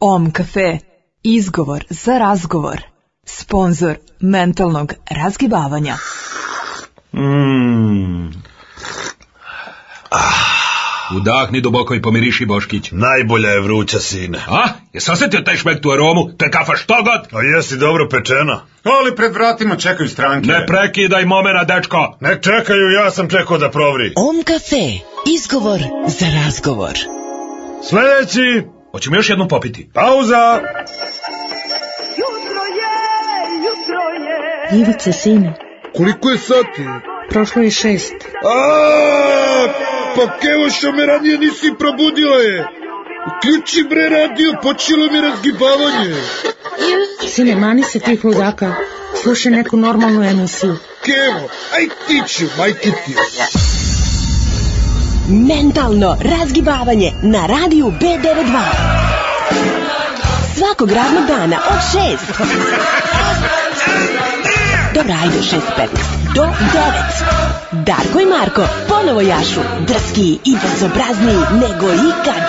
Om Cafe. Izgovor za razgovor. Sponzor mentalnog razgibavanja. Mm. Udahni duboko i pomiriši Boškić. Najbolja je vruća, sine. A? Jesi osjetio taj šmek tu aromu? To je kafa što god? A jesi dobro pečena? Ali pred vratima čekaju stranke. Ne prekidaj momena, dečko. Ne čekaju, ja sam čekao da provri. Om Cafe. Izgovor za razgovor. Sljedeći, Hoćemo još jednu popiti. pauza. Jutro je, jutro je. Ivice, sine, Koliko je sati? prošlo je šest. A, pa kevo što me ranije nisi probudila je. Uključi bre radio, počelo mi razgibavanje. Sine, mani se tih ludaka. Slušaj neku normalnu emisiju. Kevo, aj ti ću, majke ti. Mentalno razgibavanje na radiju B92. Svakog radnog dana od 6. Dobra, ajde, 6.15. Do 9. Darko i Marko ponovo jašu. Drski i bezobrazniji nego ikad.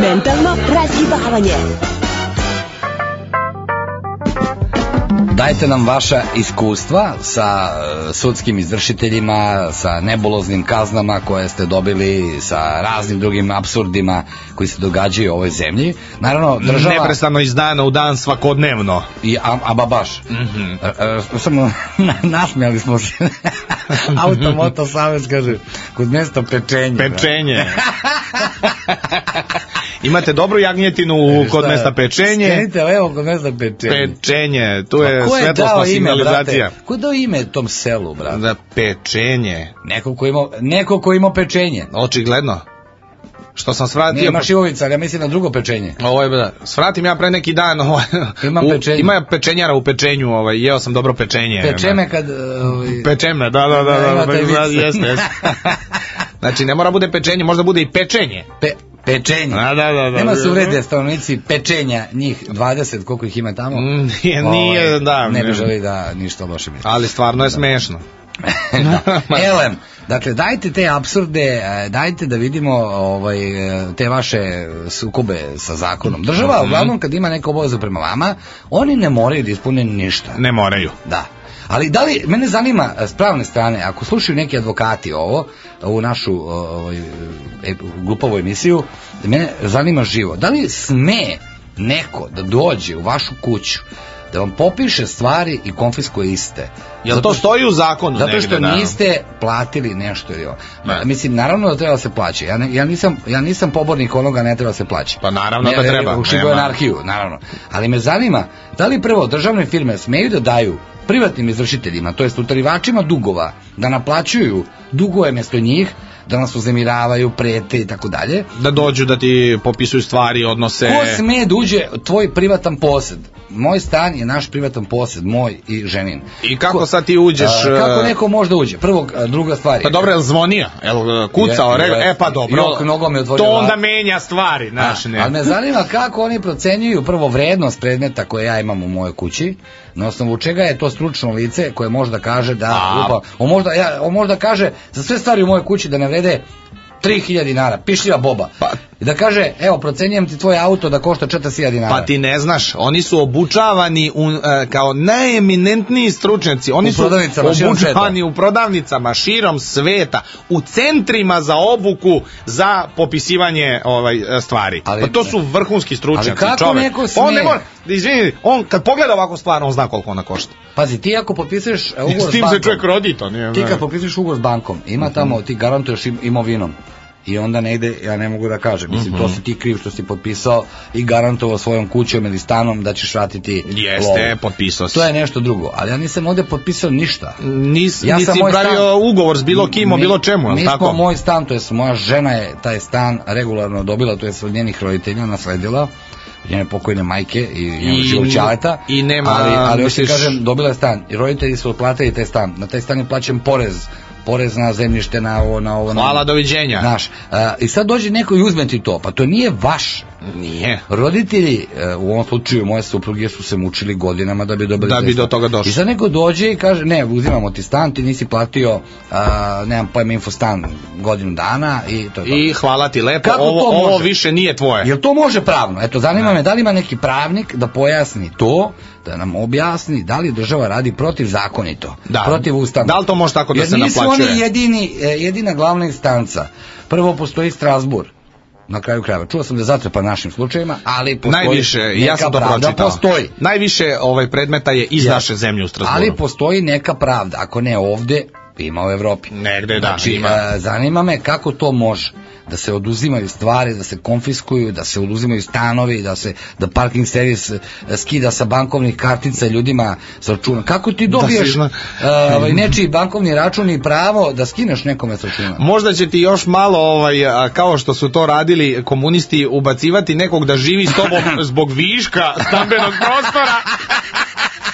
Mentalno razgibavanje. Dajte nam vaša iskustva sa e, sudskim izvršiteljima, sa nebuloznim kaznama koje ste dobili, sa raznim drugim absurdima koji se događaju u ovoj zemlji. Naravno, država... Neprestano iz dana u dan svakodnevno. I, a, aba baš. Mhm. E, e, samo nasmijali smo se. Automoto Savez kaže, kod mesta pečenje. Pečenje. Imate dobru jagnjetinu u- kod Šta? mesta pečenje. Skenite, evo kod mesta pečenje. Pečenje, tu je A ko je dao svetlosna ime, signalizacija. brate? Ko je dao ime tom selu, brate? Da, pečenje. Neko ko ima, neko ko ima pečenje. Očigledno. Što sam svratio... Ne imaš Ivovica, ali ja mislim na drugo pečenje. Ovo je, da, svratim ja pre neki dan, ovaj, Imam u- pečenje. Ima pečenjara u pečenju, ovaj, jeo sam dobro pečenje. Pečeme kad... Ovaj, Pečeme, da, da, da, Da, da, ima da, da, jeste, jeste. Znači, ne mora bude pečenje, možda bude i pečenje. pe, pečenje. Da, da, da, da. Nema se uvrede stanovnici pečenja, njih 20, koliko ih ima tamo. Mm, Nije, nije, Ovaj, da. Ne bi želi da ništa loše misli. Ali stvarno je smešno. da. Elem, dakle, dajte te absurde, e, dajte da vidimo ovaj, e, te vaše sukobe sa zakonom. Država, Mhm. uglavnom, kad ima neka obaveza prema vama, oni ne moraju da ispune ništa. Ne moraju. Da. Ali da li, mene zanima e, s pravne strane, ako slušaju neki advokati ovo, ovu našu ovaj, glupovu emisiju, mene zanima živo, da li sme neko da dođe u vašu kuću, da vam popiše stvari i konfiskuje iste? Jel Zato to stoji u zakonu Zato negde, što da? niste platili nešto ili ovo. Ne. Mislim, naravno da treba da se plaća. Ja, ne- ja, nisam, ja nisam pobornik onoga ne treba da se plaća. Pa naravno Ne, da ne, treba. U šibu anarhiju, naravno. Ali me zanima, da li prvo državne firme smeju da daju privatnim izvršiteljima, to jest utarivačima dugova, da naplaćuju dugove mesto njih, da nas uzemiravaju, prete i tako dalje. Da dođu da ti popisuju stvari, odnose... Ko sme da uđe tvoj privatan posed? Moj stan je naš privatan posed, moj i ženin. I kako Ko- sad ti uđeš... A, kako e, neko može da uđe? Prvo, druga stvar je. Pa dobro, jel zvonio? Jel e, kucao? Je- je- e pa dobro. Jok nogom je otvorio To onda vrat. menja stvari, znaš, ne. Ali me zanima kako oni procenjuju prvo vrednost predmeta koje ja imam u mojoj kući, na osnovu čega je to stručno lice koje možda kaže da A. lupa, on možda, ja, on možda kaže za sve stvari u mojoj kući da ne vrede 3000 dinara, pišljiva boba. Pa- I da kaže, evo, procenjujem ti tvoj auto da košta 4000 dinara. Pa ti ne znaš, oni su obučavani u, e, kao najeminentniji stručnjaci. Oni U su obučavani u prodavnicama širom sveta, u centrima za obuku za popisivanje ovaj stvari. Ali- pa to su vrhunski stručnjaci, Ali kako čovek. neko Pa on ne mora, izvini, on kad pogleda ovakvu stvar, on zna koliko ona košta. Pazi, ti ako potpisuješ e, ugovor S tim se bankom, čovjek rodi, to nije. Ti kad potpisuješ ugovor s bankom, ima tamo, ti garantuješ im- imovinom. I onda negde, ja ne mogu da kažem, mislim, Mhm. to si ti kriv što si potpisao i garantovao svojom kućom ili stanom da ćeš vratiti Jeste, lovu. potpisao si. To je nešto drugo, ali ja nisam ovde potpisao ništa. Nis, Ja nisi pravio stan- ugovor s bilo kim o Mi- bilo čemu, jel Mi tako? smo moj stan, to je moja žena je taj stan regularno dobila, to je od njenih roditelja nasledila, njene pokojne majke i, i I- živog ćaleta. i nema, ali, ali hoću ti kažem, dobila je stan i roditelji su otplatili taj stan. Na taj stan je plaćen porez porez na zemljište, na ovo, na ovo. na- Hvala, doviđenja. Znaš, a, i sad dođe neko i uzme ti to, pa to nije vaš Nije. Roditelji, e, u ovom slučaju moje supruge, su se mučili godinama da bi dobili Da bi do toga došli. I sad neko dođe i kaže, ne, uzimamo ti stan, ti nisi platio, a, nemam pojma, infostan godinu dana i to je to. I hvala ti lepo, Kako ovo, ovo više nije tvoje. Jel to može pravno? Eto, zanima me da li ima neki pravnik da pojasni to, da nam objasni da li država radi protivzakonito, Da. protiv ustava. Da li to može tako da Jer se nisu naplaćuje? oni jedini, e, jedina glavna instanca. Prvo postoji Strasbur, na kraju krajeva. Čuo sam da je zatrpan našim slučajevima, ali postoji Najviše, ja sam to pročitao. Postoji. Najviše ovaj predmeta je iz Ja. naše zemlje u Strasburu. Ali postoji neka pravda, ako ne ovde, ima u Evropi. Negde, da, Znači, ima. e, zanima me kako to može da se oduzimaju stvari, da se konfiskuju, da se oduzimaju stanovi, da se da parking servis e, skida sa bankovnih kartica ljudima sa računa. Kako ti dobiješ zna. e, ovaj nečiji bankovni račun i pravo da skineš nekome sa računa? Možda će ti još malo, ovaj, kao što su to radili komunisti, ubacivati nekog da živi s tobom zbog viška stambenog prostora.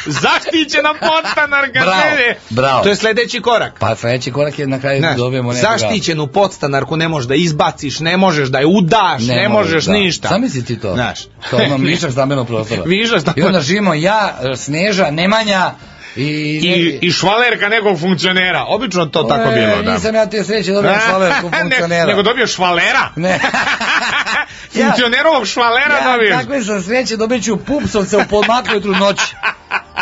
Zaštićena podstanarka. Bravo, ne, ne. bravo. To je sledeći korak. Pa sledeći korak je na kraju Znaš, dobijemo nekoga. zaštićenu podstanarku ne možeš da izbaciš, ne možeš da je udaš, ne, možeš da. ništa. Zamisli ti to. Znaš. To imam višak stambenog prostora. Višak I stambenog- onda živimo ja, Sneža, Nemanja i... I, I švalerka nekog funkcionera. Obično to tako E, bilo, da. Nisam ja te sreće dobio švalerku ne, funkcionera. nego dobio švalera. Ne. Funkcionerovog švalera ja, dobiješ. takve sam sreće dobit ću pupsovce u podmaklu jutru noći.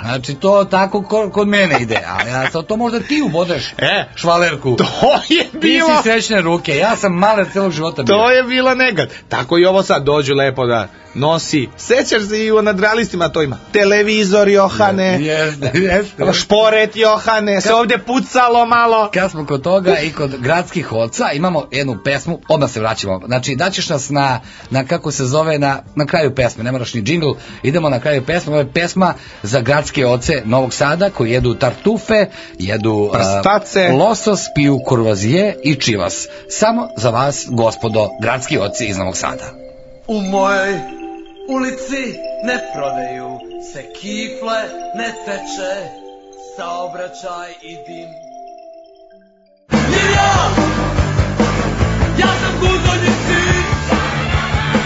Znači to tako ko- kod mene ide, a ja to, to možda ti ubodeš E, švalerku. to je Ti bilo... si srećne ruke, ja sam maler celog života bio. To je bila negad. Tako i ovo sad dođu lepo da nosi. Sećaš se i u nadrealistima to ima. Televizor Johane, Jeste, jeste. šporet Johane, se ovdje pucalo malo. Kad smo kod toga i kod gradskih oca, imamo jednu pesmu, odmah se vraćamo. Znači, daćeš nas na, na kako se zove, na, na kraju pesme, ne moraš ni džingl, idemo na kraju pesme, ovo je pesma za gradske oce Novog Sada, koji jedu tartufe, jedu a, Prstace. losos, piju kurvazije i čivas. Samo za vas, gospodo, gradski oci iz Novog Sada. U mojoj ulici ne prodaju se kifle, ne teče saobraćaj i dim.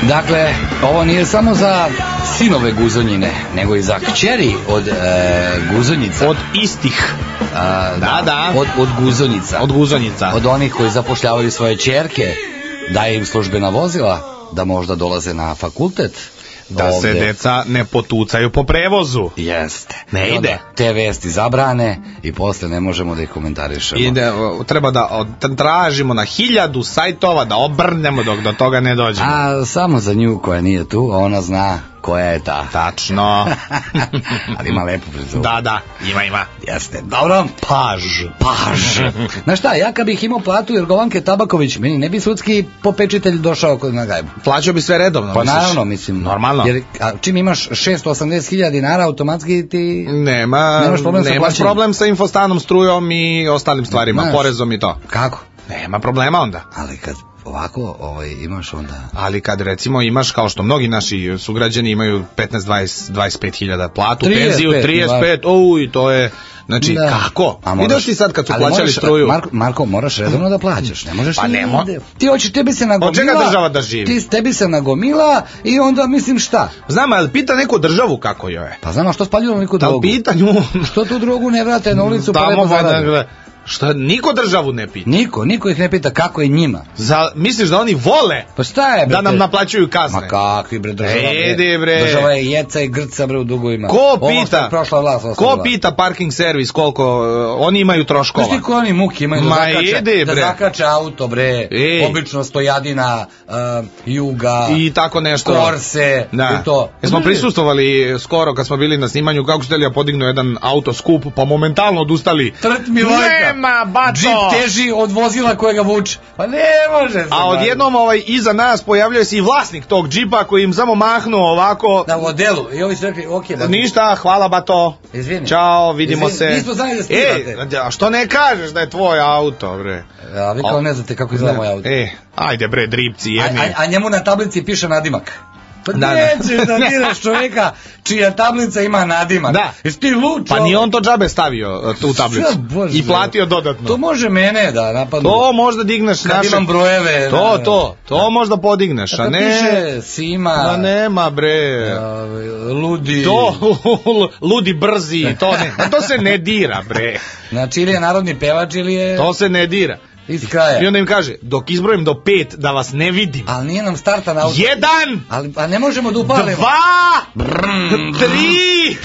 Dakle, ovo nije samo za sinove guzonjine, nego i za kćeri od e, guzonjica. Od istih. A, Da, da. Od, od guzonjica. Od guzonjica. Od onih koji zapošljavaju svoje čerke, daje im službena vozila, da možda dolaze na fakultet. Da se ovde. deca ne potucaju po prevozu. Jeste. Ne I ide. Te vesti zabrane i posle ne možemo da ih komentarišemo. Ide, treba da tražimo na hiljadu sajtova da obrnemo dok do toga ne dođemo. A samo za nju koja nije tu, ona zna koja je ta. Tačno. Ali ima lepu frizuru. da, da, ima, ima. Jeste. Dobro. Paž. Paž. Znaš šta, ja kad bih imao platu Jergovanke Tabaković, meni ne bi sudski popečitelj došao kod na gajbu. Plaćao bi sve redovno, Pa misliš? naravno, mislim. Normalno. Jer a, čim imaš 680.000 dinara, automatski ti... Nema, Nemaš problem sa nemaš plaćanjem. problem sa infostanom, strujom i ostalim stvarima, Znaš. porezom i to. Kako? Nema problema onda. Ali kad ovako ovaj, imaš onda... Ali kad recimo imaš, kao što mnogi naši sugrađani imaju 15, 20, 25 hiljada platu, 35, penziju 35, uj, to je, znači Da. kako? A Vidiš ti sad kad su ali plaćali moraš- struju? Marko, Marko, moraš redovno da plaćaš, ne možeš Pa ne mo-. Ti hoćeš, tebi se nagomila... Od čega država da živi? Ti, tebi se nagomila i onda mislim šta? Znam, ali pita neku državu kako joj je. Pa znam, a što spaljuju neku Da drogu? li pita nju? Što tu drogu ne vrate na ulicu pa lepo zarade? gle, Šta, niko državu ne pita. Niko, niko ih ne pita kako je njima. Za, misliš da oni vole Pa šta je bre? da nam te- naplaćuju kazne? Ma kakvi bre država bre. Ede, bre. Država je jeca i grca bre u dugovima. Ko što pita? je prošla vlast Ko ostavila. pita parking servis koliko uh, oni imaju troškova? Znaš ti ko oni muki imaju da Ma zakače, ide, da bre. zakače auto bre, Ej. obično stojadina, uh, juga, I tako nešto. korse Da. i to. Jesmo Bre, prisustovali skoro kad smo bili na snimanju kako ste li ja podignu jedan auto skup pa momentalno odustali. Trt Milojka. Nema, bato! Džip teži od vozila koje ga vuče. Pa ne može se. A odjednom ovaj, iza nas pojavljuje se i vlasnik tog džipa koji im samo mahnuo ovako. Na modelu. I ovi su rekli, okej, okay, Ništa, hvala bato. Izvini. Ćao, vidimo Izvini, se. nismo znali da snimate. a što ne kažeš da je tvoj auto, bre? A vi kao ne znate kako izgleda moj auto. E, ajde bre, dripci A, jedni. a, a njemu na tablici piše nadimak. Pa Da, da. nećeš da diraš čovjeka čija tablica ima nadimak. Da. Jesi ti lud Pa nije čovjek? on to džabe stavio, tu tablicu. Bože. I platio dodatno. To može mene da napadnu. To možda digneš Kad naše... imam brojeve. To, da. to, to možda podigneš, a Kad ne... piše Sima, Ma nema bre. ovaj, ludi. To, ludi brzi, to ne, a to se ne dira bre. Znači ili je narodni pevač ili je To se ne dira. Iz kraja. I onda im kaže, dok izbrojim do pet, da vas ne vidim. Ali nije nam starta na auto. Jedan, Ali pa ne možemo da upalimo. dva, tri.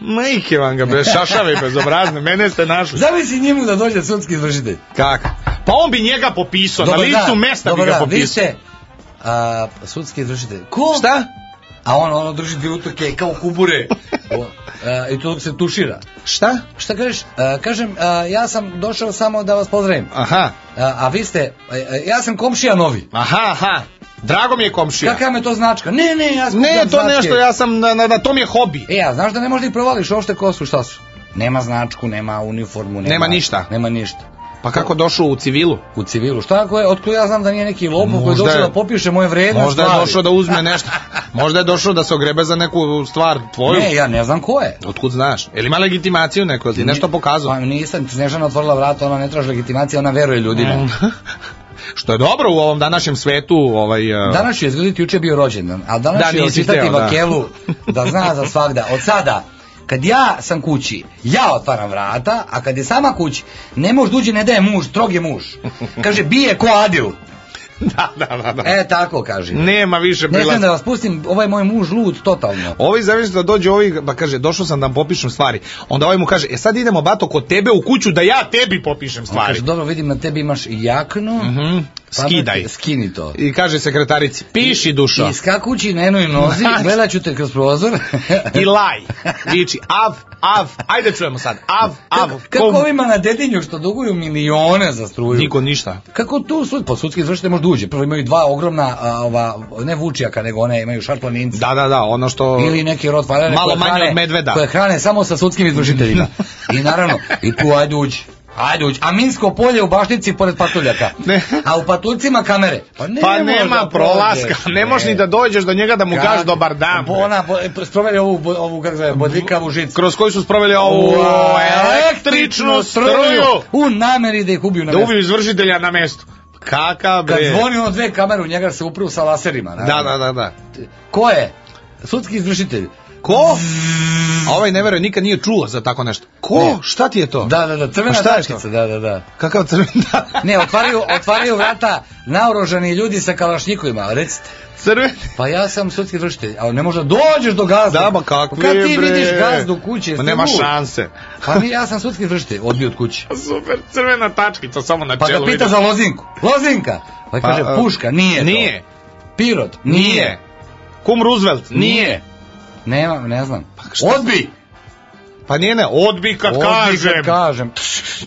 Majke vam ga, bre, šašave bezobrazne, mene ste našli. Zamisli njemu da dođe sudski izvršitelj. Kako? Pa on bi njega popisao, na dan, mesta bi ga popisao. ste a, sudski izvršitelj. Ko? Šta? A on ono drži dvije utoke kao kubure. O, a, I to se tušira. Šta? Šta kažeš? A, kažem, a, ja sam došao samo da vas pozdravim. Aha, A, a vi ste, a, a, ja sam komšija novi. aha, aha. Drago mi je komšija. Kakva me to značka? Ne, ne, ja sam Ne, to značke. nešto, ja sam, na, na, na to mi je hobi. E, a znaš da ne možda ih provališ uopšte ko su, šta su? Nema značku, nema uniformu, nema, Nema ništa. Nema ništa. Pa kako došao u civilu? U civilu. Šta ako je, otko ja znam da nije neki lopov koji je došao je- da popiše moje vredne Možda je stvari. došao da uzme nešto. Možda je došao da se ogrebe za neku stvar tvoju. Ne, ja ne znam ko je. Otkud znaš? Jel ima legitimaciju neko? Ti nešto pokazao? Pa nisam, Snežana otvorila vrata, ona ne traži legitimacije, ona veruje ljudima. Što je dobro u ovom današnjem svetu, ovaj... uh, Danas ću izgledati, juče je bio rođendan, a danas Da, nisi očitati hteo, da. Vakelu da zna za svagda. Od sada, kad ja sam kući, ja otvaram vrata, a kad je sama kući, ne može duđe, ne daje muž, strog je muž. Kaže, bije ko Adil. da, da, da, da. E, tako kaže. Nema više Ne smijem prilaza. da vas pustim, ovaj moj muž lud, totalno. Ovi zavisi da dođe ovi, pa kaže, došao sam da vam popišem stvari. Onda ovaj mu kaže, e sad idemo, bato, kod tebe u kuću da ja tebi popišem On stvari. kaže, dobro, vidim na tebi imaš jaknu. Mhm. pa Skidaj. da- Skini to. I kaže sekretarici, piši dušo. I skakući na jednoj nozi, gledat ću te kroz prozor. I laj. Viči, av, av, ajde čujemo sad, av, av. Kako, kako Kom- ovima na dedinju što duguju milione za struju? Niko ništa. Kako tu sud, pa sudski izvršitelj može da uđe. Prvo imaju dva ogromna, a, ova, ne vučijaka, nego one imaju šarplaninci. Da, da, da, ono što... Ili neki rod Malo manje od medveda. Koje hrane samo sa sudskim izvršiteljima. I naravno, i tu ajde uđi. Ajde uđi. A Minsko polje u bašnici pored patuljaka. Ne. A u patuljcima kamere. Pa, ne Pa nema da prolaska, prođeš, ne možeš ni da dođeš do njega da mu kažeš dobar dan. Bo- Ona, bo- sproveli ovu, ovu kako zove, bodljikavu žicu. Kroz koju su sproveli ovu električnu struju U nameri da ih ubiju na da mestu. ubiju izvršitelja na mestu. Kaka Kad bre. zvoni ono dve kamere u njega se upru sa laserima. Da, naravno. da, da, da. Ko je? Sudski izvršitelj. Ko? A ovaj ne veruje, nikad nije čuo za tako nešto. Ko? Ne. Šta ti je to? Da, da, da, crvena A šta je tačkica, da, da, da. Kakav crven da. Ne, otvaraju, otvaraju vrata naoružani ljudi sa kalašnjikovima, recite. Crven? Pa ja sam sudski izvršitelj, ali ne možda dođeš do gazda. Da, ba kakvi Kad ti bre. vidiš gazdu kuće, Ma jeste nema šanse. Pa ja sam sudski izvršitelj, odbio od kuće. Super, crvena tačkica samo na Pa čelu. pita vidim. za lozinku. Lozinka! Pa, Pa, kaže, puška, nije to. Nije. Pirot, Nije. Kum Roosevelt? Nije. Nema, ne znam. Odbi! Pa nije ne, odbi kad Odbi kažem. kad kažem.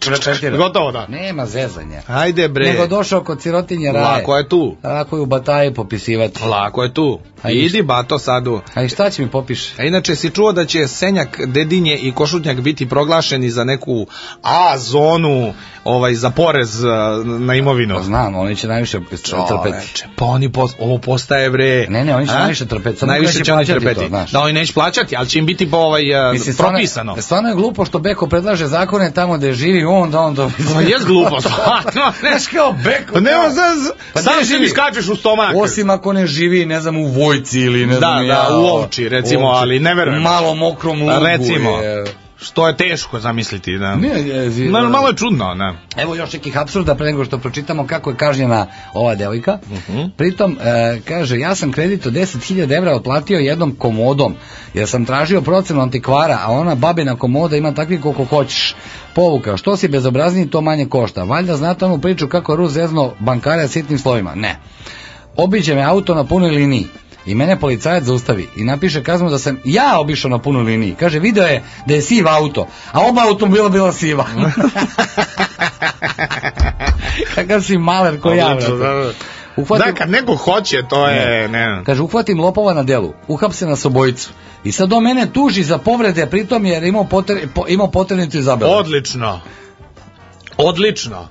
Repetira. Gotovo da. Nema zezanja. Ajde bre. Nego došao kod sirotinje raje. Lako je tu. Lako je u bataji popisivati. Lako je tu. A Idi bato sadu. A i šta će mi popiše? A inače si čuo da će Senjak, Dedinje i Košutnjak biti proglašeni za neku A zonu ovaj, za porez uh, na imovinu. Pa znam, oni će najviše trpeti. Čoveče, pa oni pos, ovo postaje bre. Ne, ne, oni će A? najviše trpeti, samo Najviše će oni trpeti. to, znaš. Da, oni neće plaćati, ali će im biti po ovaj, uh, Mislim, stvarno, propisano. stvarno je glupo što Beko predlaže zakone tamo gde živi on, da on do... Pa jes glupo, stvarno. Znaš kao Beko. Pa nema za, Pa sam se mi skačeš u stomak. Osim ako ne živi, ne znam, u Vojci ili ne Da, znam da, ja, u Ovči, recimo, Ovči. ali ne verujem. Malo mokrom lugu. Recimo. je. Što je teško zamisliti, da. Ne, je, je, Ma, malo je čudno, ne. Evo još nekih apsurda pre nego što pročitamo kako je kažnjena ova devojka. Mhm. Pritom, e, kaže, ja sam kredit od 10.000 evra otplatio jednom komodom, jer sam tražio procenu antikvara, a ona babina komoda ima takvi koliko hoćeš. Povuka, što si bezobrazniji, to manje košta. Valjda znate onu priču kako je Rus zezno bankara sitnim slovima. Ne. Obiđe me auto na punoj liniji. I mene policajac zaustavi i napiše kaznu da sam ja obišao na punoj liniji. Kaže, video je da je siv auto, a oba automobila bila siva. Kakav si maler ko ja, da, da. Uhvatim, Da, kad neko hoće, to je, ne. Kaže, uhvatim lopova na delu, uhapse nas obojicu. I sad on mene tuži za povrede, pritom jer imao, poter, po, imao poternicu i zabelu. Odlično. Odlično.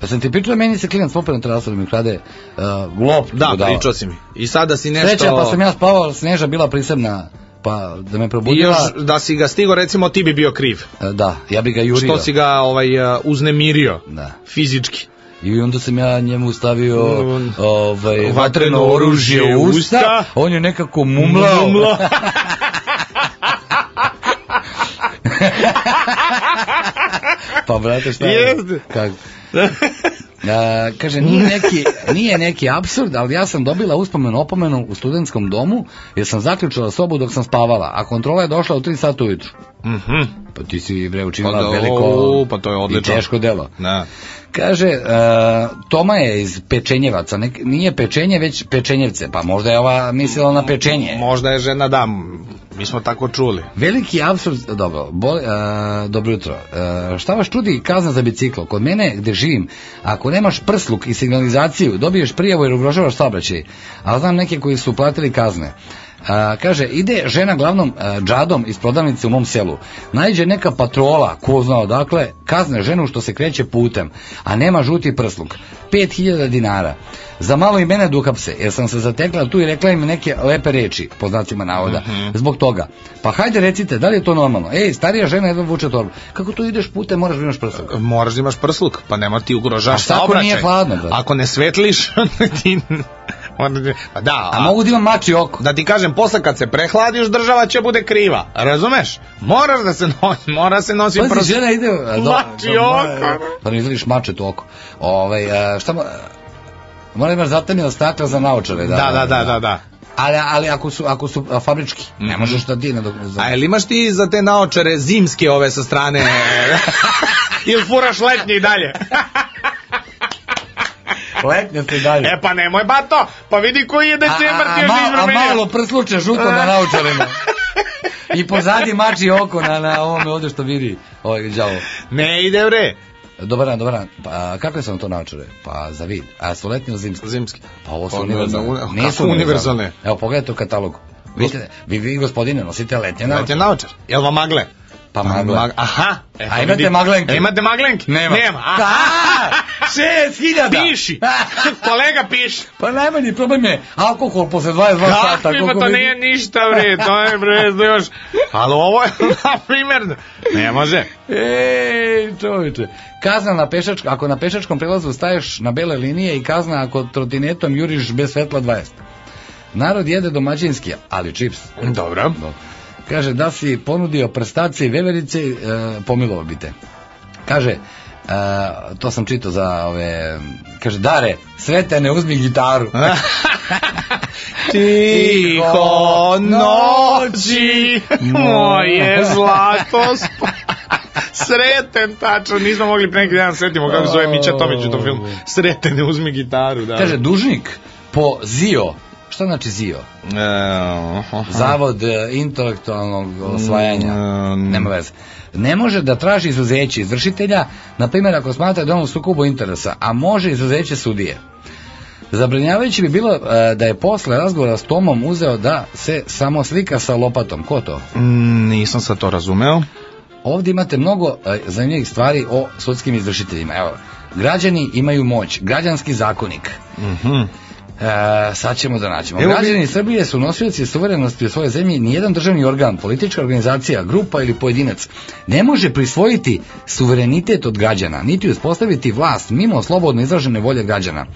Pa sam ti pričao, meni se klinac popeo na terasu da mi krade uh, lop. Da, budala. pričao si mi. I sada si nešto... Sreća, pa sam ja spavao, Sneža bila prisebna, pa da me I probudila. još da si ga stigo, recimo, ti bi bio kriv. E, Da, ja bi ga jurio. Što si ga ovaj, uh, uznemirio. Da. Fizički. I onda sam ja njemu stavio Mm. ovaj, Vatreno vatreno oružje u usta. on je nekako mumlao. Mumlao. pa brate šta je? Jeste. Kak? A, kaže, nije neki, nije neki absurd, ali ja sam dobila uspomenu opomenu u studentskom domu jer sam zaključala sobu dok sam spavala, a kontrola je došla u 3 sata ujutru. Mhm. Pa ti si bre učinila Pa da, veliko o, pa to je odlično. i teško delo. Da. Kaže, e, Toma je iz Pečenjevaca, nek, nije pečenje, već pečenjevce, pa možda je ova mislila na pečenje. Možda je žena da, mi smo tako čuli. Veliki apsurd, dobro, bol, e, dobro jutro. E, šta vas čudi kazna za biciklo? Kod mene gde živim, ako nemaš prsluk i signalizaciju, dobiješ prijavu jer ugrožavaš saobraćaj. A znam neke koji su platili kazne. A, kaže, ide žena glavnom a, džadom iz prodavnice u mom selu. Najđe neka patrola, ko zna odakle, kazne ženu što se kreće putem, a nema žuti prsluk. 5000 dinara. Za malo i mene dukapse, jer sam se zatekla tu i rekla im neke lepe reči, po znacima navoda, zbog toga. Pa hajde recite, da li je to normalno? Ej, starija žena jedva vuče torbu. Kako to ideš putem, moraš da imaš prsluk? Moraš da imaš prsluk, pa nema ti ugrožaš šta ako saobraćaj. nije hladno, brate? Ako ne svetliš, ti... Pa da, A mogu da imam mači oko. Da ti kažem, posle kad se prehladiš, država će bude kriva. Razumeš? Moraš da se nosi, mora se nosi Pazi, prsluk. žena ide... a, do- Mači do- oko. Pa ne izvadiš mačet u oko. Ovaj, a, šta mo... Mora imaš zatamnjeno stakla za naočare. Da, Da, da, da, da, da. Ali, ali ako su, ako su a, fabrički, ne možeš da ti... Nadok... za- A jel imaš ti za te naočare zimske ove sa strane? Ili furaš letnje i dalje? Letnje se dalje. E pa nemoj bato, pa vidi koji je decembar a, ti a, još mal- nisi a promenio. malo prsluče žuto na naočarima. I pozadi mači oko na, na ovome ovde što vidi. Ovaj, đavo. Ne ide bre. Dobar dan, dobar dan. Pa, a kakve su vam to naočare? Pa za vid. A su letnje ili zimske? Zimski. Pa ovo su Pa, univerzalne. ne, ne, Nisu kako univerzalne? Evo, pogledajte u katalogu. Vidite, vi, vi gospodine nosite letnje Letnje naočare. naočar. Jel vam magle? Pa magle. Mag- Aha. E, A imate vidi. maglenke? E, imate maglenke? Nema. Nema. Aha. šest hiljada! Piši. Kolega piši. Pa najmanji problem je alkohol posle 22 sata. Kakvi, pa to vidi- nije ništa bre, to je bre, još. Ali ovo je, na primjer, ne može. Ej, čovječe. Kazna na pešačkom, ako na pešačkom prelazu staješ na bele linije i kazna ako trotinetom juriš bez svetla 20. Narod jede domaćinski, ali čips. Dobro. Kaže, da si ponudio prstace i veverice, e, pomilovao bi te. Kaže, e, to sam čitao za ove, kaže, Dare, svete ne uzmi gitaru. Tiho noći, moje zlato. Sreten, tačno, nismo mogli pre neki dan setimo kako zove Mića Tomić u tom filmu. Sreten, ne uzmi gitaru, da. Kaže, dužnik po ZIO, šta znači ZIO? E, Zavod e, intelektualnog osvajanja. Mm, Nema veze. Ne može da traži izuzeće izvršitelja, na primjer ako smatra da on u sukobu interesa, a može izuzeće sudije. Zabrinjavajuće bi bilo e, da je posle razgovora s Tomom uzeo da se samo slika sa lopatom. Ko to? Mm, Nisam sad to razumeo. Ovdje imate mnogo e, zanimljivih stvari o sudskim izvršiteljima. Evo, građani imaju moć, građanski zakonik. Mhm. E, sad ćemo da naćemo. Evo Građani vi- Srbije su nosioci suverenosti u svojoj zemlji, nijedan državni organ, politička organizacija, grupa ili pojedinac ne može prisvojiti suverenitet od građana, niti uspostaviti vlast mimo slobodno izražene volje građana.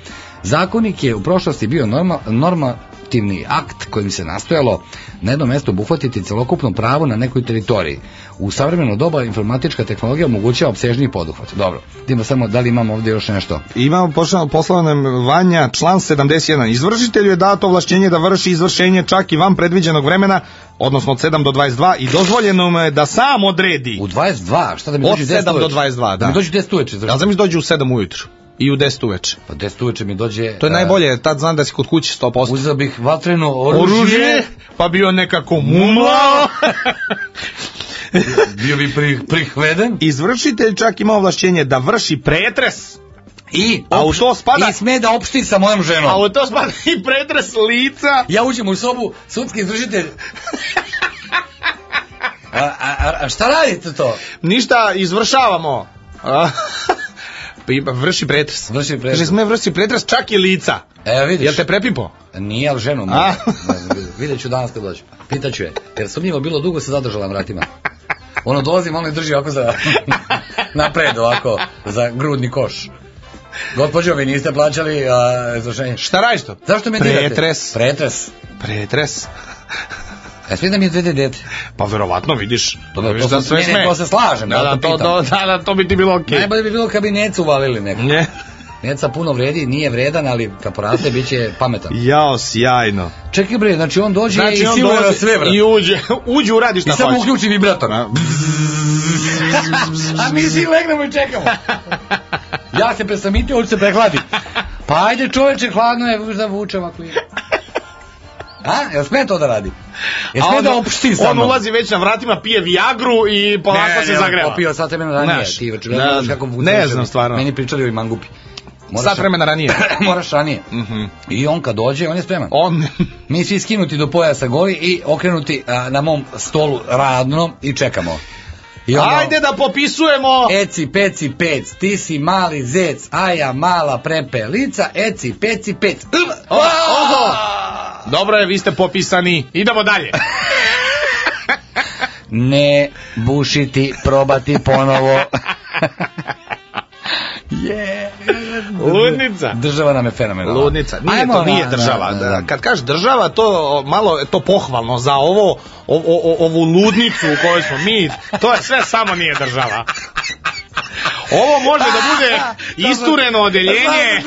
Zakonik je u prošlosti bio norma, normativni akt kojim se nastojalo na jednom mjestu obuhvatiti celokupno pravo na nekoj teritoriji. U savremeno doba informatička tehnologija omogućava obsežniji poduhvat. Dobro, idemo samo da li imamo ovdje još nešto. Imamo poslao poslao nam Vanja, član 71. Izvršitelju je dato ovlašćenje da vrši izvršenje čak i van predviđenog vremena, odnosno od 7 do 22 i dozvoljeno mu je da sam odredi. U 22, šta da mi Od dođu 10 7 do uveče? 22, da. mi dođu 10 uveče. Ja znam mi dođe u 7 ujutru i u 10 uveče. Pa 10 uveče mi dođe... To je e, najbolje, tad znam da si kod kuće 100%. Uzeo bih vatreno oružje, Oružje, pa bio nekako mumlao. bio bi pri, prihveden Izvršitelj čak ima ovlašćenje da vrši pretres. i, A u to spada- i sme da opšti sa mojom ženom. A u to spada i pretres lica. Ja uđem u sobu, sudski izvršitelj... A, a, a, a šta radite to? Ništa, izvršavamo. Pa vrši pretres. Vrši pretres. Kaže, sme vrši pretres čak i lica. Evo vidiš. Jel te prepipo? Nije, ali ženu. A? Vidjet ću danas kad dođe. Pitaću je. Jer sumnjivo bilo dugo se zadržala na vratima. Ono dolazi, malo i drži ovako za napred, ovako, za grudni koš. Gospođo, vi niste plaćali a, izvršenje. Šta radiš to? Zašto me dirate? Pretres. Pretres. Pretres. E, smije da mi izvede dete? Pa verovatno vidiš. Dobro, vidiš to da sve ne, ne, to se slažem, Da, da, to to, to, da, da, to bi ti bilo okej. Najbolje bi bilo kad bi Necu uvalili neko. Ne. Neca puno vredi, nije vredan, ali kad poraste bit će pametan. Jao, sjajno. Čekaj bre, znači on dođe Znači i siluje na sve vrat. i uđe, uđe uradi I šta samo hoće. uključi vibrator. A, A mi svi legnemo i čekamo. Ja se presamitio, on se prehladi. Pa ajde čoveče, hladno je, viš da vuče ovako je. A, jel sme to da radi? Jel sme on, da opšti sa on ulazi već na vratima, pije Viagru i polako se zagreva. Popio sat vremena ranije, Znaš, ti očigledno da, kako ne znam stvarno. Meni pričali o mangupi. Sat vremena ranije. moraš ranije. Mhm. I on kad dođe, on je spreman. On, Mi svi skinuti do pojasa goli i okrenuti a, na mom stolu radno i čekamo. I onda- ajde da popisujemo. Eci, peci, pec, ti si mali zec, a ja mala prepelica, eci, peci, pec. Oho. Dobro je, vi ste popisani. Idemo dalje. Ne bušiti, probati ponovo. Je. Ludnica. Država nam je fenomenalna. Ludnica. Nije Ajmo to, nije na- država. na- Da, na- Kad kažeš država, to malo je to pohvalno za ovo, o, o- ovu ludnicu u kojoj smo mi. To je sve samo nije država. Ovo može da bude istureno odeljenje.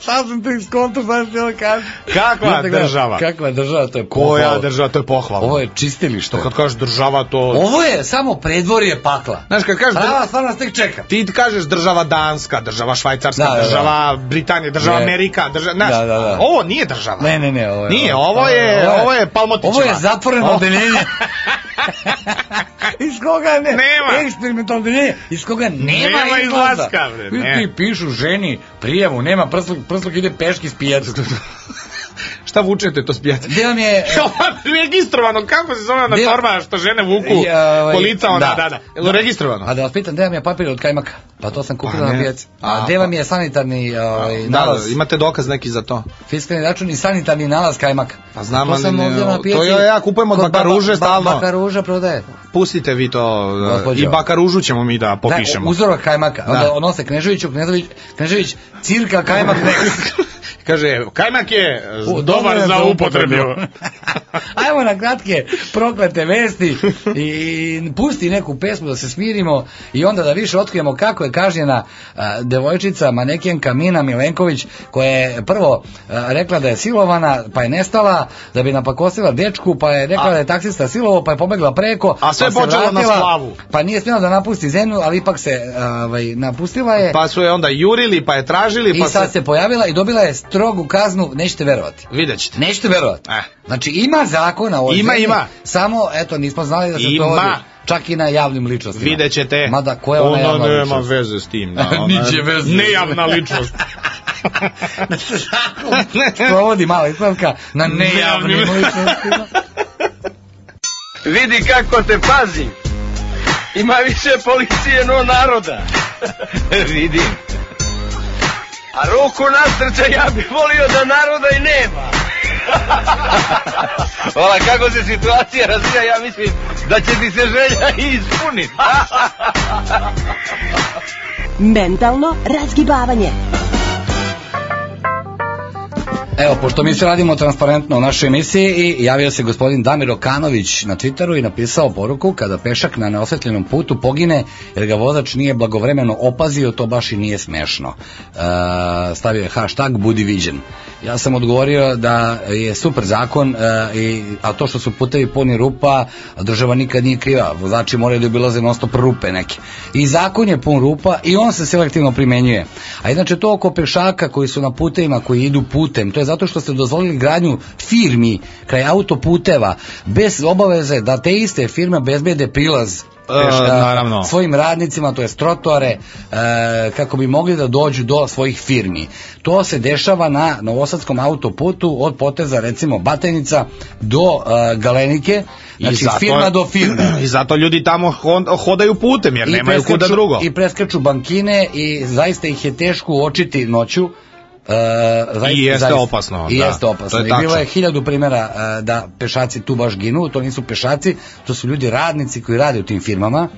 Sad sam ti skonto, šta si ovo kaži. Kakva država? Kakva država, to je Koja pohvala. država, to je pohvalno. Ovo je čistilište. Kad kažeš država, to... Ovo je samo predvorje pakla. Znaš, kad kažeš... Prava stvar nas tek čeka. Ti kažeš država Danska, država Švajcarska, Da, da, da. država Britanija, država Ne. Amerika, država, znaš, Da, da, da. ovo nije država. Ne, ne, ne, ovo je... Nije, ovo je, ovo je Palmotićeva. Ovo je zatvoreno Ovo- odeljenje. iz koga ne, Nema. eksperimentalno odeljenje, iz koga nema, Nema izlaza. izlaska, bre, ne. Ti pišu ženi prijavu, nema prsluk, prsluk ide peški s pijacu. Šta vučete to spijate? Gde vam je... Kao registrovano, kako se zove ona Gde- torba što žene vuku Ja, ovaj, kolica, ona, da. da, da. Jel registrovano? A da vas pitam, gde vam je papir od kajmaka? Pa to sam kupila Pa na pijaci. A A, gde pa- vam je sanitarni ovaj, Da, nalaz? da, imate dokaz neki za to. Fiskalni račun i sanitarni nalaz kajmaka. Pa znam, to sam ne- ovdje na to pijaci. ja- ja kupujem od kod Baka baba- Ruže ba- stalno. Baka Ruža prodaje. Pustite vi to i baka ružu ćemo mi da popišemo. Da, uzorak kajmaka. Onda Da. nose Kneževiću, Knežević, Knežević, cirka kajmak. Kaže, kajmak je dobar za upotrebu. Ajmo na kratke proklete vesti i pusti neku pesmu da se smirimo i onda da više otkrijemo kako je kažnjena a, devojčica manekenka Mina Milenković koja je prvo a, rekla da je silovana pa je nestala da bi napakostila dečku pa je rekla da je taksista silovo pa je pobegla preko A sve pa počelo na splavu. pa nije smjela da napusti zemlju ali ipak se ovaj, napustila je Pa su je onda jurili, pa je tražili, i pa sad se... se pojavila i dobila je strogu kaznu nećete verovati Vidjet ćete. Nećete verovati. Eh. Znači ima zakona o Ima, ima. Samo, eto, nismo znali da se Ima. to vodi čak i na javnim ličnostima. Vidjet ćete. Mada, koja je ona Ona javna nema ličnost? veze s tim. Da, ona Niće veze. Nejavna ličnost. Provodi mala ispravka na nejavnim Nejavnim. ličnostima. Vidi kako te pazi. Ima više policije no naroda. Vidim. A ruku nastrča ja bih volio da naroda i nema. Hvala, kako se situacija razvija, ja mislim da će ti se želja i ispuniti. Mentalno razgibavanje. Evo, pošto mi se radimo transparentno u našoj emisiji i javio se gospodin Damir Okanović na Twitteru i napisao poruku kada pešak na neosvetljenom putu pogine jer ga vozač nije blagovremeno opazio, to baš i nije smešno. E, stavio je hashtag budi viđen. Ja sam odgovorio da je super zakon, e, i, a to što su putevi puni rupa, država nikad nije kriva. Vozači moraju da obilaze non stop rupe neke. I zakon je pun rupa i on se selektivno primenjuje. A inače to oko pešaka koji su na putevima, koji idu putem, to je zato što ste dozvolili gradnju firmi kraj autoputeva bez obaveze da te iste firme bezbede prilaz E, naravno. svojim radnicima, to je trotoare, e, kako bi mogli da dođu do svojih firmi. To se dešava na Novosadskom autoputu od poteza recimo Batajnica do e, Galenike, znači firma do firme. I zato ljudi tamo hodaju putem, jer nemaju kuda drugo. I preskaču bankine i zaista ih je teško uočiti noću. Zaista- I jeste zaista- opasno, I da. jeste opasno. je I bilo je hiljadu primjera e, da pešaci tu baš ginu, to nisu pešaci, to su ljudi radnici koji rade u tim firmama.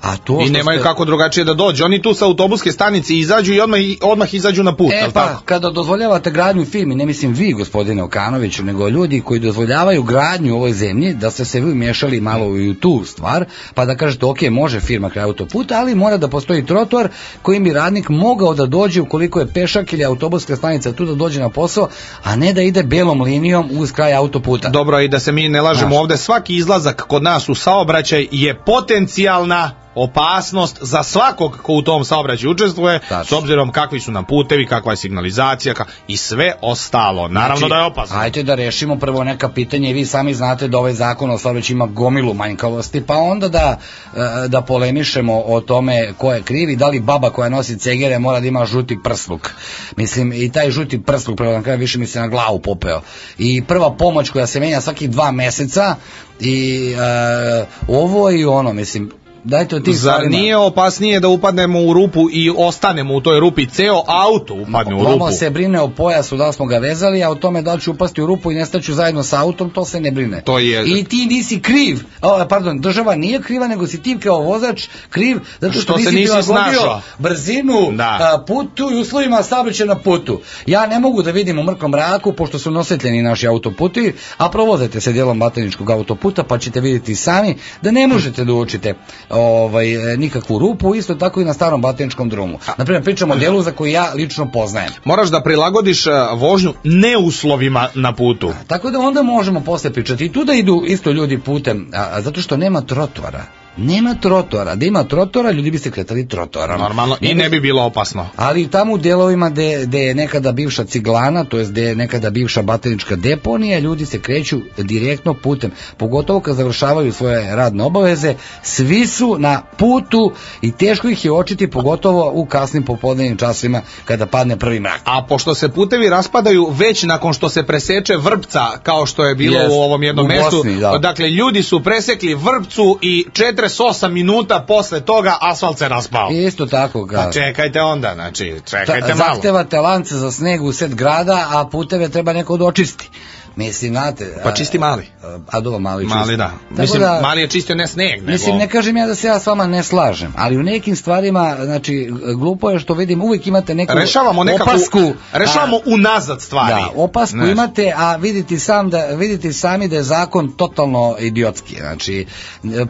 A to I nemaju ste- kako drugačije da dođu. Oni tu sa autobuske stanice izađu i odmah, odmah izađu na put. E pa, tako? kada dozvoljavate gradnju firmi, ne mislim vi, gospodine Okanoviću, nego ljudi koji dozvoljavaju gradnju u ovoj zemlji, da ste se vi umješali malo i u tu stvar, pa da kažete, ok, može firma kraj autoputa, ali mora da postoji trotoar kojim bi radnik mogao da dođe ukoliko je pešak ili autobuska stanica tu da dođe na posao, a ne da ide belom linijom uz kraj autoputa. Dobro, i da se mi ne lažemo Znaš. ovde, svaki izlazak kod nas u saobraćaj je potencijalna opasnost za svakog ko u tom saobraćaju učestvuje, s obzirom kakvi su nam putevi, kakva je signalizacija ka- i sve ostalo. Naravno Znači, da je opasno. Ajde da rešimo prvo neka pitanja i vi sami znate da ovaj zakon o saobraćaju ima gomilu manjkavosti, pa onda da, e, da polemišemo o tome ko je kriv i da li baba koja nosi cegere mora da ima žuti prsluk. Mislim, i taj žuti prsluk, prvo na kraju više mi se na glavu popeo. I prva pomoć koja se menja svakih dva meseca i e, ovo i ono, mislim, dajte od tih Zar nije opasnije da upadnemo u rupu i ostanemo u toj rupi? Ceo auto upadne u rupu. Lomo se brine o pojasu da smo ga vezali, a o tome da li ću upasti u rupu i nestaću zajedno sa autom, to se ne brine. To je- I ti nisi kriv, o, pardon, država nije kriva, nego si ti kao vozač kriv, zato što, Što se nisi, nisi prilagodio snašao. brzinu Da. a, putu i uslovima saobraćaja na putu. Ja ne mogu da vidim u mrkom mraku, pošto su nosvetljeni naši autoputi, a provozite se dijelom bataničkog autoputa, pa ćete vidjeti sami da ne možete da uočite ovaj, e, nikakvu rupu, isto tako i na starom bataničkom drumu. Naprimjer, pričamo o dijelu za koji ja lično poznajem. Moraš da prilagodiš uh, vožnju neuslovima na putu. Tako da onda možemo posle pričati. I tu da idu isto ljudi putem, a, a zato što nema trotoara. Nema trotoara. Da ima trotoara, ljudi bi se kretali trotoarom. Normalno, i ne bi bilo opasno. Ali tamo u delovima gde, gde je nekada bivša ciglana, to jest gde je nekada bivša baterička deponija, ljudi se kreću direktno putem. Pogotovo kad završavaju svoje radne obaveze, svi su na putu i teško ih je očiti, pogotovo u kasnim popodnevnim časovima kada padne prvi mrak. A pošto se putevi raspadaju već nakon što se preseče vrpca, kao što je bilo Jest, u ovom jednom u mestu, Bosni, da. dakle ljudi su presekli vrpcu i 48 minuta posle toga asfalt se raspao. Isto tako. Ga. Pa čekajte onda, znači, čekajte Ta- malo. Zahtevate lance za sneg u set grada, a puteve treba neko da očisti. Mislim, znate... Pa čisti mali. A, a dobro, mali čisti. Mali da. Tako Mislim, da- mali je čistio ne sneg, nego... Mislim, ne kažem ja da se ja s vama ne slažem, ali u nekim stvarima, znači, glupo je što vidim, uvijek imate neku Rešavamo nekakvu, opasku. rešavamo a, unazad stvari. Da, opasku Znaš. imate, a vidite sam da vidite sami da je zakon totalno idiotski. Znači,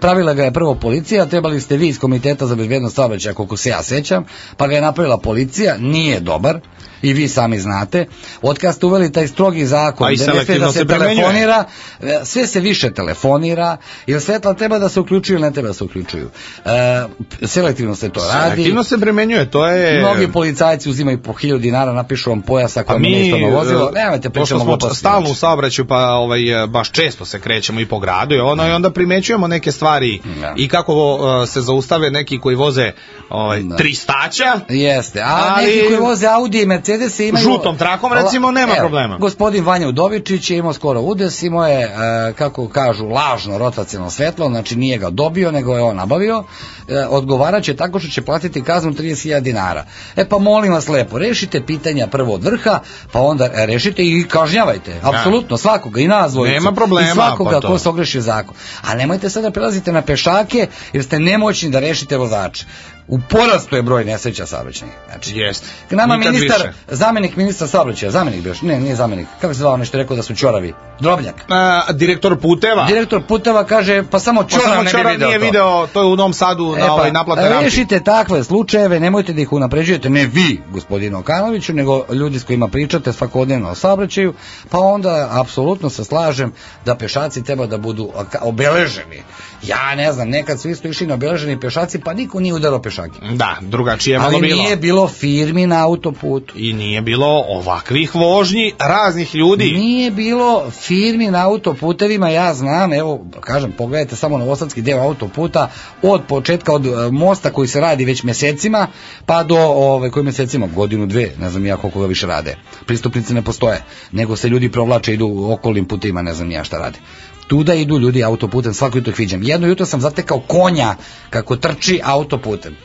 pravila ga je prvo policija, trebali ste vi iz komiteta za bezbednost saobraćaja, koliko se ja sećam, pa ga je napravila policija, nije dobar. I vi sami znate. Od kad ste uveli taj strogi zakon, A i gde ne selektivno da se se telefonira, e, sve se više telefonira, jer svetla treba da se uključuju ili ne treba da se uključuju. E, selektivno se to radi. Aktivno se primenjuje, to je... Mnogi policajci uzimaju po 1000 dinara, napišu vam pojasa koja mi, neispravno vozilo. e, Nemojte pošto pričamo gluposti. stalno u saobraćaju, pa ovaj, e, baš često se krećemo i po gradu i ono, i onda primećujemo neke stvari Da. i kako se zaustave neki koji voze ovaj, Da. tristaća, Jeste, a Ali- neki koji voze Audi i Mercedes imaju... Žutom trakom, recimo, nema problema. Gospodin Vanja Udovičić je imao skoro udes, imao je, e, kako kažu, lažno rotacionalno svetlo, znači nije ga dobio, nego je on nabavio, e, odgovarat će tako što će platiti kaznu 30.000 dinara. E pa molim vas lepo, rešite pitanja prvo od vrha, pa onda rešite i kažnjavajte, apsolutno svakoga, i nas dvojicu. Nema problema, I svakoga pa ko se ogreši zakon. A nemojte sada prelazite na pešake, jer ste nemoćni da rešite vozače. U porastu je broj nesreća saobraćajnih. Znači, Jest. K nama Nikad ministar, više. zamenik ministra saobraćaja, zamenik bio, ne, nije zamenik, kako se zvao nešto rekao da su čoravi, drobnjak. A, direktor puteva, Direktor puteva kaže, pa samo pa čorav samo ne bi Ćorav video nije to. video, to je u Novom Sadu E na pa, ovaj naplatnoj rampi. Rešite takve slučajeve, nemojte da ih unapređujete, ne vi, gospodine Okanoviću, nego ljudi s kojima pričate svakodnevno o saobraćaju, pa onda apsolutno se slažem da pešaci treba da budu obeleženi. Ja ne znam, nekad su isto išli na obeleženi pešaci, pa niko nije udarao pešake. Da, drugačije je malo Ali bilo. nije bilo firmi na autoputu. I nije bilo ovakvih vožnji raznih ljudi. Nije bilo firmi na autoputevima, ja znam, evo, kažem, pogledajte samo novosadski deo autoputa, od početka, od e, mosta koji se radi već mjesecima, pa do, ove, koji mjesecima, godinu, dve, ne znam ja koliko ga više rade. Pristupnice ne postoje, nego se ljudi provlače, idu okolnim putima, ne znam ja šta rade. Tuda idu ljudi autoputem, svako jutro ih viđam. Jedno jutro sam zatekao konja kako trči autoputem.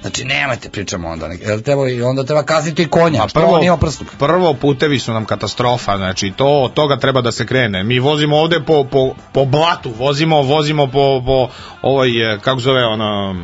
Znači, nemojte pričamo onda. Jel treba, i onda treba kazniti i konja, što on ima prvo putevi su nam katastrofa, znači to toga treba da se krene. Mi vozimo ovde po, po, po blatu, vozimo, vozimo po, po ovoj, eh, kako zove ono,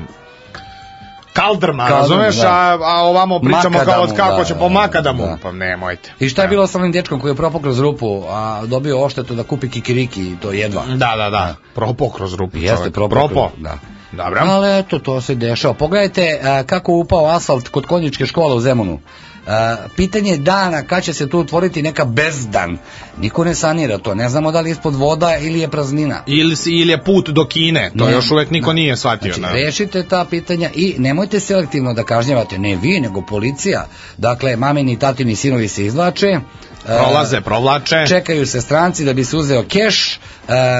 kaldrma, razumeš, da. a, a ovamo pričamo kao od Makadamu, kako da, će da, po makadamu. da. Pa nemojte. I šta je bilo sa onim dečkom koji je propao kroz rupu, a dobio oštetu da kupi kikiriki i to jedva? Da, da, da. Propo kroz rupu. Jeste, čovjek. propao. Propo. kroz- Da. Dobro. Ali eto, to se dešava. Pogledajte a, kako upao asfalt kod konjičke škole u Zemunu. A, pitanje je dana kad će se tu otvoriti neka bezdan. Niko ne sanira to. Ne znamo da li je ispod voda ili je praznina. Ili, ili je put do Kine, to Ne, još uvek niko da. nije shvatio. Znači, da. rešite ta pitanja i nemojte selektivno da kažnjavate, ne vi, nego policija. Dakle, mamini i tatini sinovi se izvlače. e, Prolaze, provlače. čekaju se stranci da bi se uzeo keš e,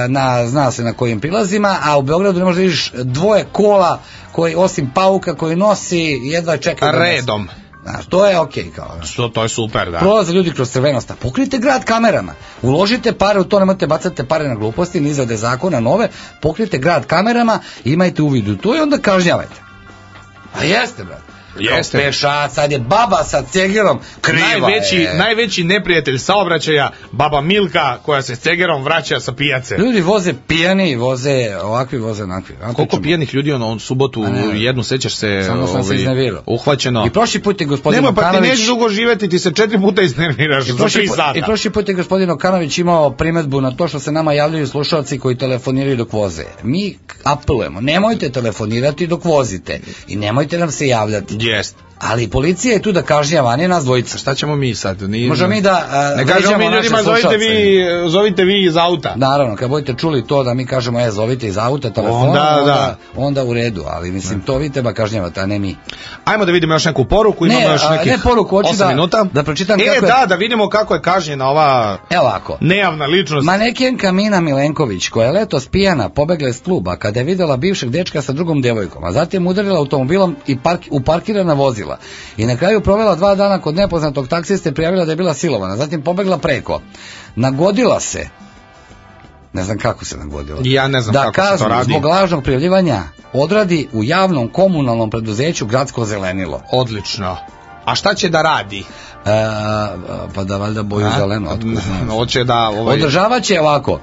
na zna se na kojim prilazima, a u Beogradu ne možeš da vidiš dvoje kola koji osim pauka koji nosi jedva čekaju da. Redom. Znaš, to je okej kao. znaš. To, to je super, da. Prolaze ljudi kroz crvenost, pokrite grad kamerama. Uložite pare u to, nemojte bacate pare na gluposti, ni izrade zakona nove, pokrite grad kamerama, imajte uvid u to i onda kažnjavajte. A jeste, brate. Jeste. Kao Pešac, sad je baba sa cegerom, kriva najveći, je. najveći neprijatelj saobraćaja, baba Milka, koja se s cegerom vraća sa pijace. Ljudi voze pijani, voze ovakvi, voze onakvi. A Koliko pijenih ljudi ono u subotu A ne. jednu sećaš se Samo sam se ovaj, iznervirao. uhvaćeno. I prošli put je gospodin Nemoj, pa ti Okanović... nećeš dugo živeti, ti se četiri puta iznerviraš I za prošli, tri put, sata. I prošli put je gospodin Okanović imao primetbu na to što se nama javljaju slušalci koji telefoniraju dok voze. Mi apelujemo, nemojte telefonirati dok vozite i nemojte nam se javljati. Jest. Ali policija je tu da kažnjava, a ne nas dvojica. Šta ćemo mi sad? Ni... Možemo mi da a, Ne kažemo mi ljudima, zovite vi, zovite vi iz auta. Naravno, kad budete čuli to da mi kažemo, e, zovite iz auta, telefona, Onda, onda, da. onda, u redu, ali mislim, to vi treba kažnjavati, a ne mi. Ajmo da vidimo još neku poruku, imamo Ne, još nekih ne poruku, hoću da- minuta. da pročitam e, kako je- da, da vidimo kako je kažnjena ova Evo ovako. nejavna ličnost. Manekenka Mina Milenković, koja je letos pijana pobegla iz kluba kada je videla bivšeg dečka sa drugom devojkom, a zatim udarila automobilom i park, u parkirana vozila. I na kraju provela dva dana kod nepoznatog taksiste prijavila da je bila silovana, zatim pobegla preko. Nagodila se, ne znam kako se nagodila, Ja ne znam da kako se to kaznu radi. zbog lažnog prijavljivanja odradi u javnom komunalnom preduzeću Gradsko zelenilo. Odlično. A šta će da radi? E, pa da valjda boju A? zeleno. Hoće da... Ovaj, Održavat će ovako,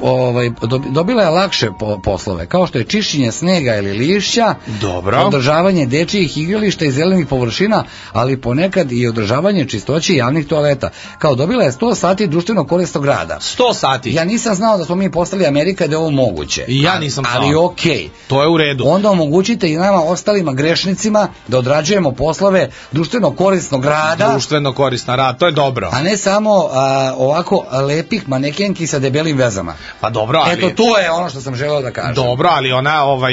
ovaj, dob- dobila je lakše po- poslove, kao što je čišćenje snega ili lišća, Dobro. održavanje dečijih igrališta i zelenih površina, ali ponekad i održavanje čistoće javnih toaleta. Kao dobila je 100 sati društveno korisnog rada. 100 sati. Ja nisam znao da smo mi postali Amerika da je ovo moguće. I ja nisam Ali znao. okej. To je u redu. Onda omogućite i nama ostalima grešnicima da odrađujemo poslove društveno korisnog rada. Društveno korisna rad, to je dobro. A ne samo a, ovako lepih manekenki sa debelim vezama. Pa dobro, ali... Eto, to je ono što sam želeo da kažem. Dobro, ali ona ovaj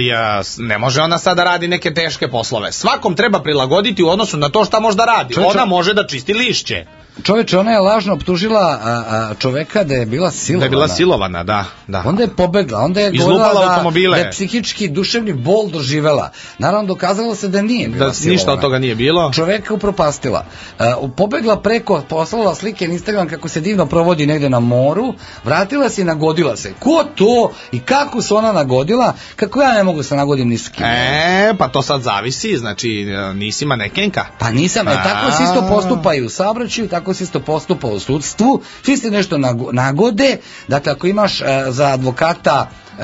ne može ona sada radi neke teške poslove. Svakom treba prilagoditi u odnosu na to šta može da radi. Ona može da čisti lišće. Čoveče, ona je lažno optužila a, a, čoveka da je bila silovana. Da je bila silovana, da, da. Onda je pobegla, onda je govorila da, automobile. da je psihički duševni bol doživela. Naravno, dokazalo se da nije bila Da silovana. ništa od toga nije bilo. Čoveka upropastila. Uh, pobegla preko, poslala slike na Instagram kako se divno provodi negde na moru, vratila se i nagodila se. Ko to i kako se ona nagodila, kako ja ne mogu se nagodim ni s kim. E, pa to sad zavisi, znači e, nisi manekenka. Pa nisam, e, tako se isto postupa i u saobraćaju, tako se isto postupa u sudstvu, svi se nešto nago- nagode, dakle ako imaš e, za advokata e,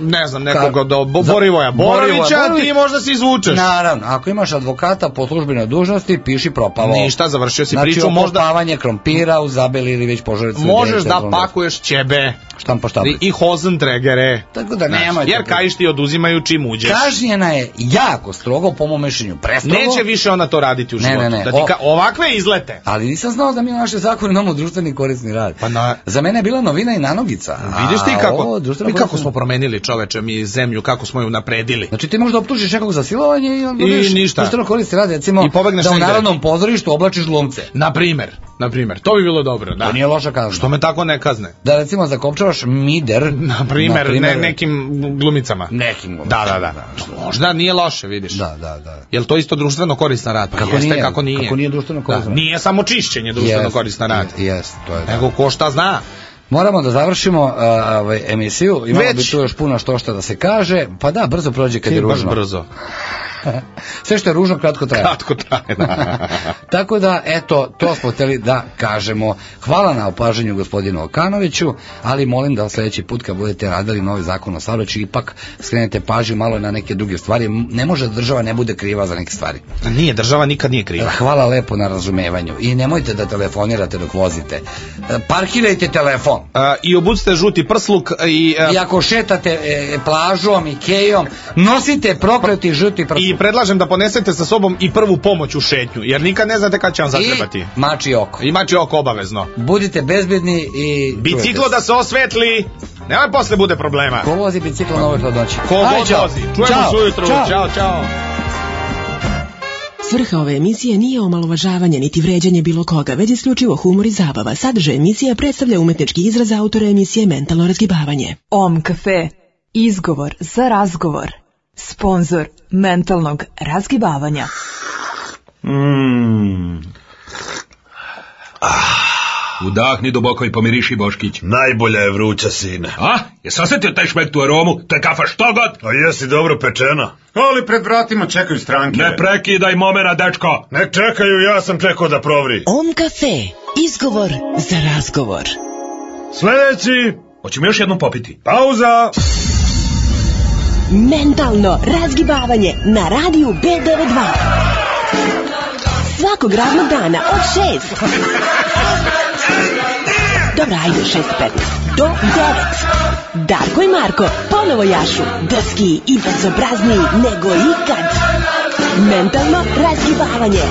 Ne znam, nekog Ka- do za- Borivoja Borivoja Borovića, Borović. ti možda se izvučeš. Naravno, ako imaš advokata po službenoj dužnosti, piši propalo. Ništa, završio si znači, priču, možda- okopavanje krompira u zabeli ili već požaricu. Možeš da pakuješ ćebe. Štampa štablicu. I hozentregere. Tako da nemojte. Jer kaišti oduzimaju čim uđeš. Kažnjena je jako strogo, po mom mišljenju, prestrogo. Neće više ona to raditi u Ne, životu. ne, ne. Da ti ka, ovakve izlete. Ali nisam znao da mi u našoj zakonu imamo društveni korisni rad. Pa na- Za mene je bila novina i nanogica. Vidiš ti kako, ovo društveno i kako smo promenili čoveče mi zemlju, kako smo ju napredili. Znači ti možda optužiš nekog za silovanje i onda I ništa. društveno korisni rad, recimo I da u narodnom pozorištu oblačiš glumce. Na primer, na primer, to bi bilo dobro, da. To nije loša kazna. Što me tako ne kazne? Da recimo zakopčavaš mider. Na primer, ne, nekim glumicama. Nekim Da, da, da. Možda nije loše, vidiš. Da, da, da. Jel to isto društveno korisna rad? Pa Kako jeste, nije? kako nije. Kako nije društveno korisna? Da, nije samo čišćenje društveno Jest, korisna rad. Jest, to je da. Nego ko šta zna. Moramo da završimo uh, ovaj, emisiju, imamo Već. bi tu još puno što šta da se kaže, pa da, brzo prođe kad Ti je baš ružno. brzo. Sve što je ružno kratko traje. Kratko traje. da. Tako da, eto, to smo hteli da kažemo. Hvala na opažanju gospodinu Okanoviću, ali molim da sledeći put kad budete radili novi zakon o saobraćaju ipak skrenete pažnju malo na neke druge stvari. Ne može da država ne bude kriva za neke stvari. Nije, država nikad nije kriva. Hvala lepo na razumevanju i nemojte da telefonirate dok vozite. E, Parkirajte telefon. A, I obucite žuti prsluk i... a, I ako šetate e, plažom i kejom, nosite prokleti žuti prst. I predlažem da ponesete sa sobom i prvu pomoć u šetnju, jer nikad ne znate kad će vam zatrebati. I mači oko. I mači oko obavezno. Budite bezbedni i... Biciklo čujete da se osvetli, nemoj posle bude problema. Ko vozi biciklo na ovoj hladnoći? Ko god čao. vozi. Čujemo se ujutru. Ćao. Ćao, čao. Svrha ove emisije nije omalovažavanje niti vređanje bilo koga, već isključivo humor i zabava. Sadržaj emisija predstavlja umetnički izraz autora emisije Mentalno razgibavanje. Om kafe. Izgovor za razgovor. Sponzor mentalnog razgibavanja. Udahni duboko i pomiriši Boškić. Najbolja je vruća, sine. A? Jes osjetio taj šmek tu aromu? To je kafa što god? A jesi dobro pečena? Ali pred vratima čekaju stranke. Ne prekidaj momena, dečko. Ne čekaju, ja sam čekao da provri. Om kafe. Izgovor za razgovor. Sljedeći, Hoćemo još jednom popiti. pauza. Mentalno razgibavanje na radiju B92. Svakog radnog dana od 6. Dobra, ajde, 6.15. Do 9. Darko i Marko ponovo jašu. Drski i bezobrazniji nego ikad. Mentalno razgibavanje.